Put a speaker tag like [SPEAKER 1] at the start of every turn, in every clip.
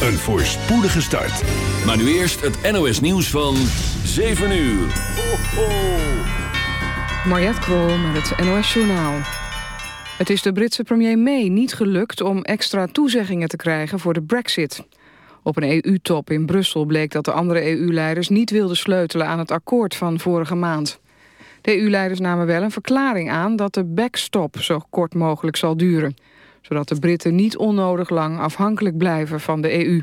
[SPEAKER 1] een voorspoedige start.
[SPEAKER 2] Maar nu eerst het NOS nieuws van 7 uur. Ho, ho.
[SPEAKER 3] Mariette Krol met het NOS Journaal. Het is de Britse premier May niet gelukt om extra toezeggingen te krijgen voor de brexit. Op een EU-top in Brussel bleek dat de andere EU-leiders niet wilden sleutelen aan het akkoord van vorige maand. De EU-leiders namen wel een verklaring aan dat de backstop zo kort mogelijk zal duren zodat de Britten niet onnodig lang afhankelijk blijven van de EU.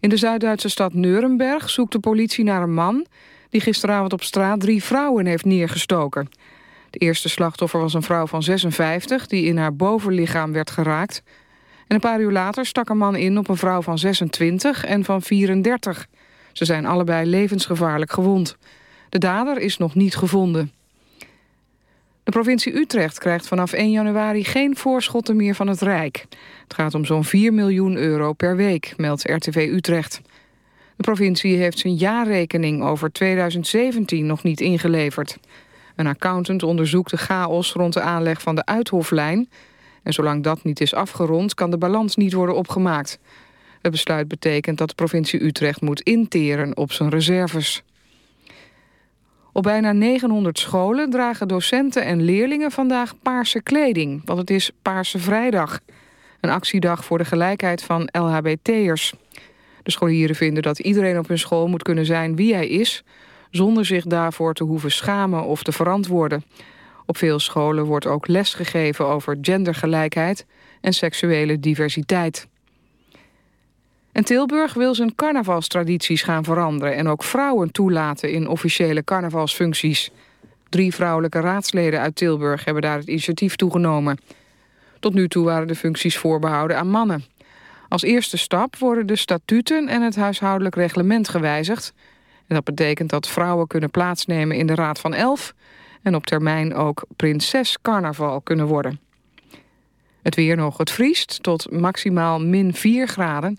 [SPEAKER 3] In de Zuid-Duitse stad Nuremberg zoekt de politie naar een man... die gisteravond op straat drie vrouwen heeft neergestoken. De eerste slachtoffer was een vrouw van 56 die in haar bovenlichaam werd geraakt. En een paar uur later stak een man in op een vrouw van 26 en van 34. Ze zijn allebei levensgevaarlijk gewond. De dader is nog niet gevonden. De provincie Utrecht krijgt vanaf 1 januari geen voorschotten meer van het Rijk. Het gaat om zo'n 4 miljoen euro per week, meldt RTV Utrecht. De provincie heeft zijn jaarrekening over 2017 nog niet ingeleverd. Een accountant onderzoekt de chaos rond de aanleg van de Uithoflijn... en zolang dat niet is afgerond kan de balans niet worden opgemaakt. Het besluit betekent dat de provincie Utrecht moet interen op zijn reserves. Op bijna 900 scholen dragen docenten en leerlingen vandaag paarse kleding, want het is Paarse Vrijdag. Een actiedag voor de gelijkheid van LHBT'ers. De scholieren vinden dat iedereen op hun school moet kunnen zijn wie hij is... zonder zich daarvoor te hoeven schamen of te verantwoorden. Op veel scholen wordt ook les gegeven over gendergelijkheid en seksuele diversiteit. En Tilburg wil zijn carnavalstradities gaan veranderen... en ook vrouwen toelaten in officiële carnavalsfuncties. Drie vrouwelijke raadsleden uit Tilburg hebben daar het initiatief toegenomen. Tot nu toe waren de functies voorbehouden aan mannen. Als eerste stap worden de statuten en het huishoudelijk reglement gewijzigd. En dat betekent dat vrouwen kunnen plaatsnemen in de Raad van Elf... en op termijn ook prinses carnaval kunnen worden. Het weer nog. Het vriest tot maximaal min 4 graden...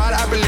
[SPEAKER 4] I believe.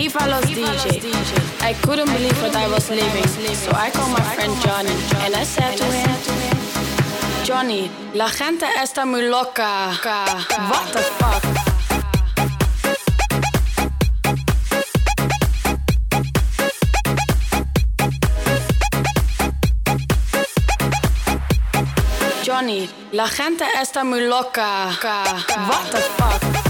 [SPEAKER 5] viva los DJs. I couldn't believe what I was living, so I called my friend Johnny and I said to him, Johnny, la gente está muy loca. What the fuck? Johnny, la gente está muy loca. What the fuck?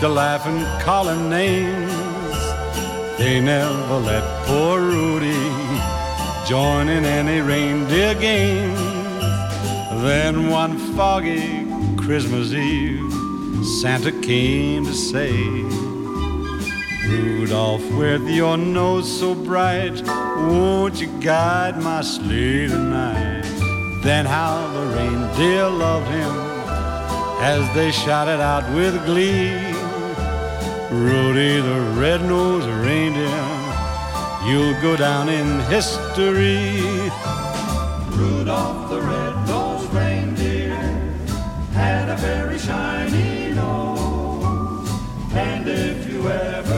[SPEAKER 6] To laugh and call him names. They never let poor Rudy join in any reindeer games. Then one foggy Christmas Eve, Santa came to say, Rudolph, with your nose so bright, won't you guide my sleigh tonight? Then how the reindeer loved him as they shouted out with glee. Rudy the red-nosed reindeer, you'll go down in history.
[SPEAKER 7] Rudolph the red-nosed reindeer had a very shiny nose. And if you ever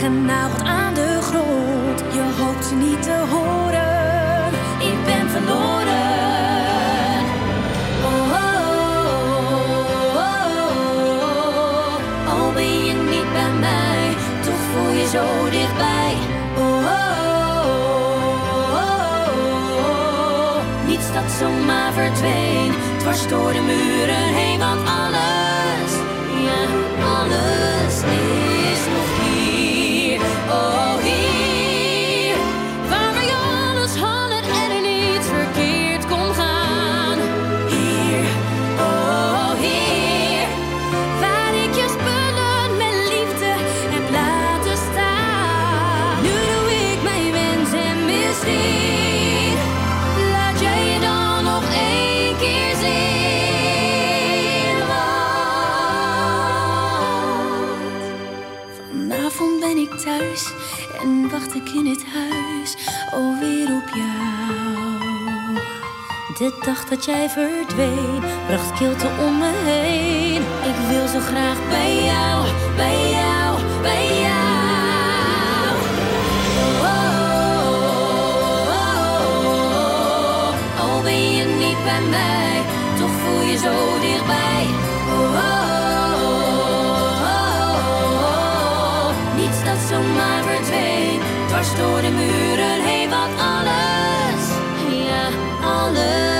[SPEAKER 8] genageld aan de grond. Je hoopt ze niet te horen. Ik ben verloren. Oh, oh, oh, oh. Al ben je niet bij mij, toch voel je zo dichtbij. Oh, oh, oh, oh. Niets dat zomaar verdween, dwars door de muren heen, ik in het huis alweer op jou. De dag dat jij verdween, bracht kilte om me heen. Ik wil zo graag bij jou, bij jou, bij jou. Oh, oh, oh, oh. Bij mij, toch voel je zo dichtbij. Oh, oh, oh, oh. Niets dat zomaar verdween, dwars door de muren heen, want alles, ja, alles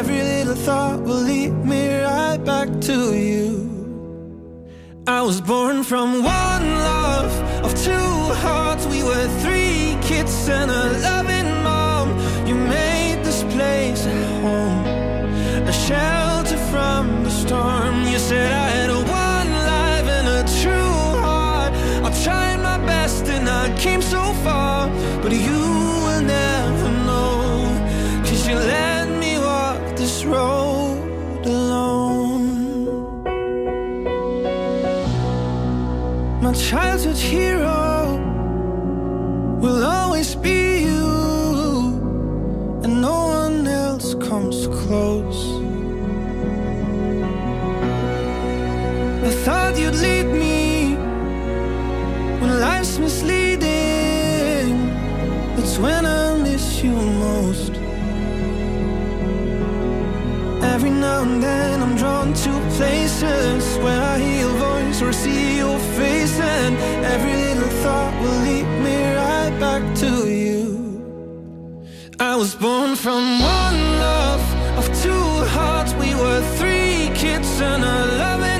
[SPEAKER 9] Every little thought will lead me right back to you. I was born from one love of two hearts. We were three kids and a loving mom. You made this place a home, a shelter from the storm. You said I had a one life and a true heart. I tried my best and I came so far, but you. childhood hero will always be you, and no one else comes close. I thought you'd lead me when life's misleading. now and then I'm drawn to places where I hear your voice or see your face, and every little thought will lead me right back to you. I was born from one love of two hearts. We were three kids and a loving.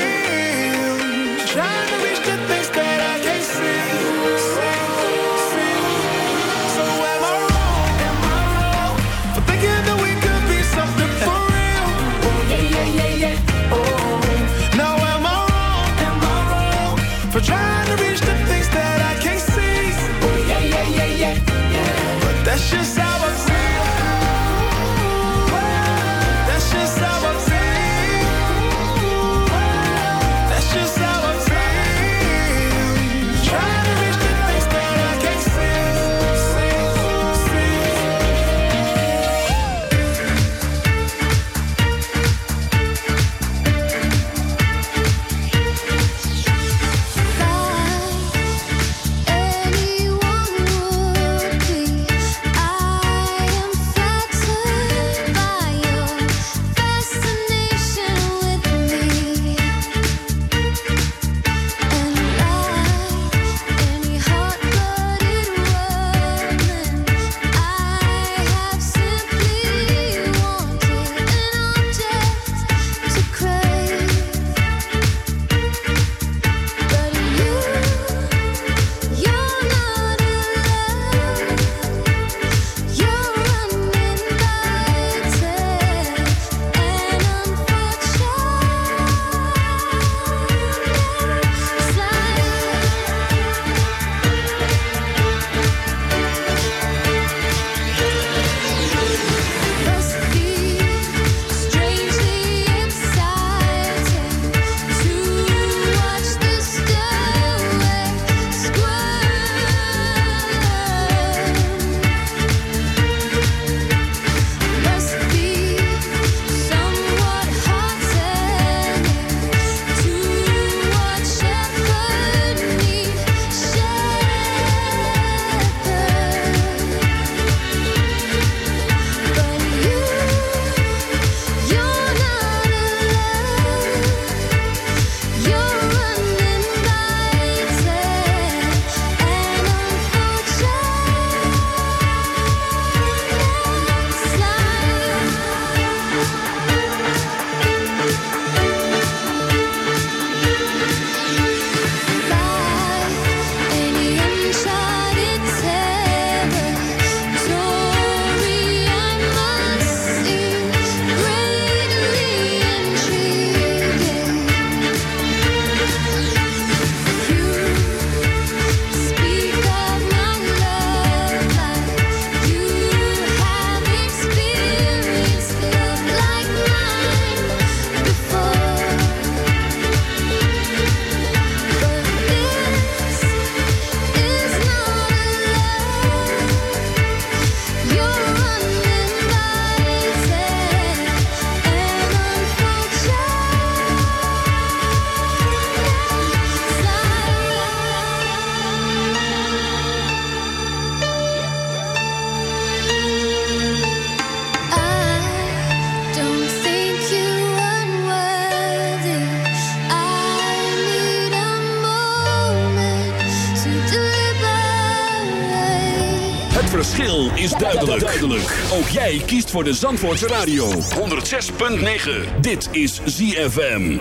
[SPEAKER 2] jij kiest voor de Zandvoortse Radio. 106.9. Dit is ZFM.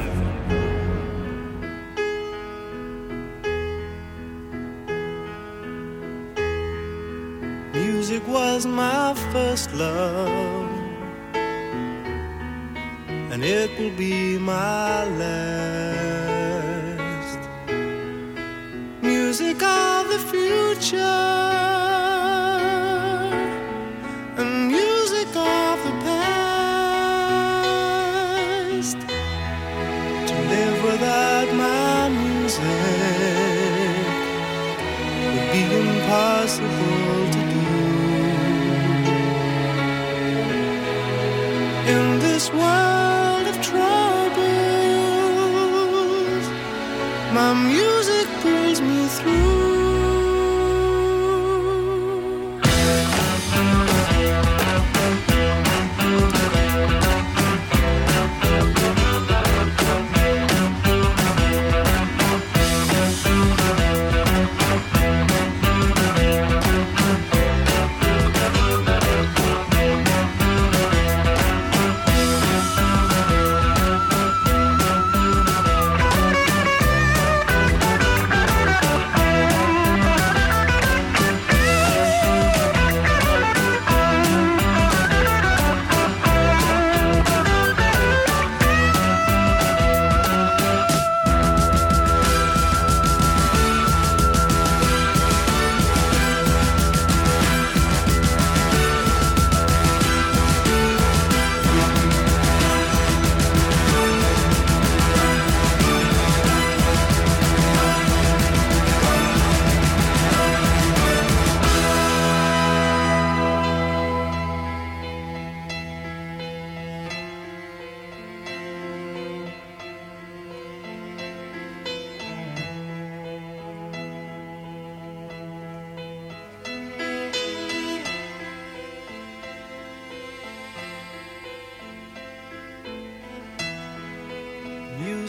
[SPEAKER 7] Music was my first love. And it will be my last. Music of the future. impossible to do. In this world.